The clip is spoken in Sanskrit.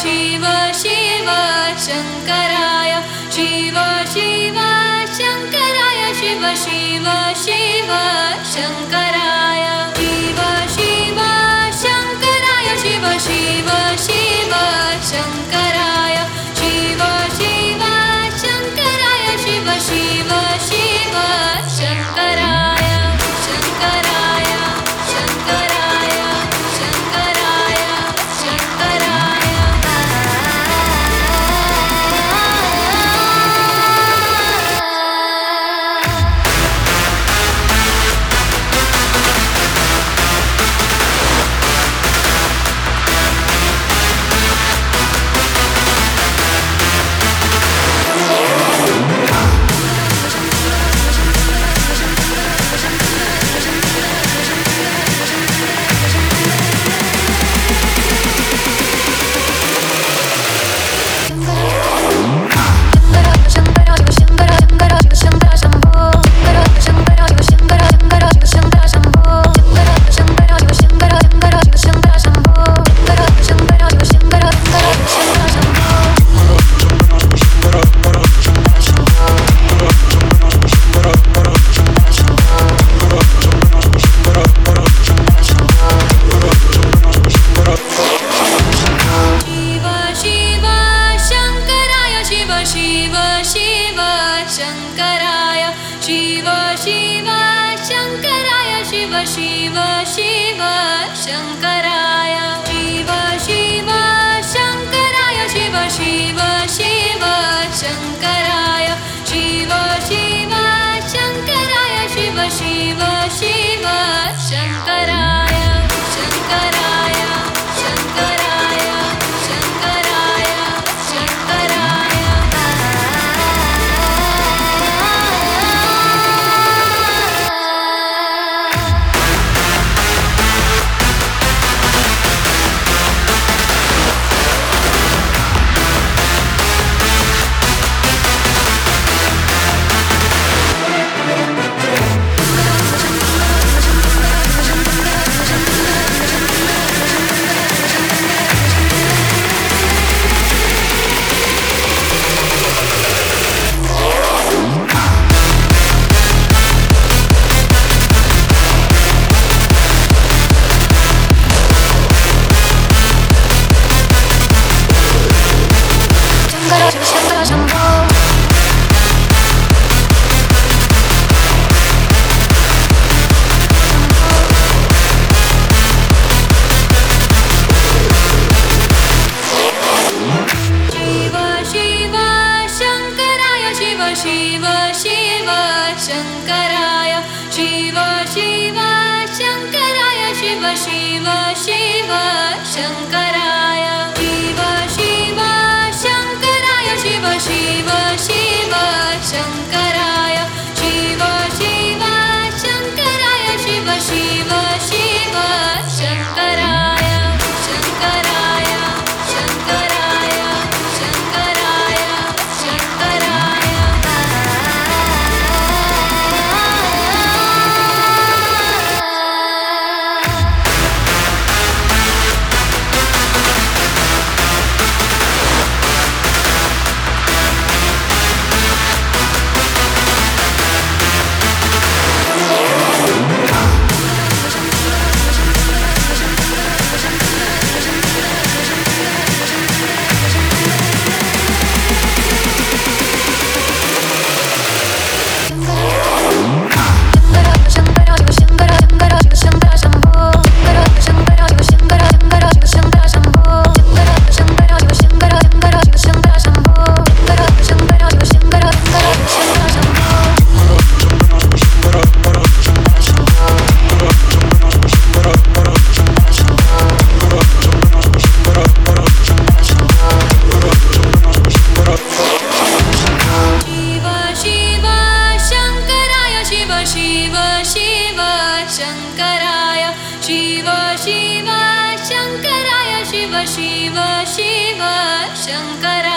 शिव शिव शङ्कराय शिव शिव शङ्कराय शिव शिव शिव शिव शिव शङ्कराय शिव शिव शङ्कराय शिव शिव शिव शङ्कराय शिव शिव शङ्कराय शिव शिव शिव शङ्कराय शिव शिव शङ्कराय शिव शिव शङ्कराय शिव शिव शिव शङ्कराय शङ्कराय। शिव शिव शङ्कराय। शिव शिव शिव शङ्कराय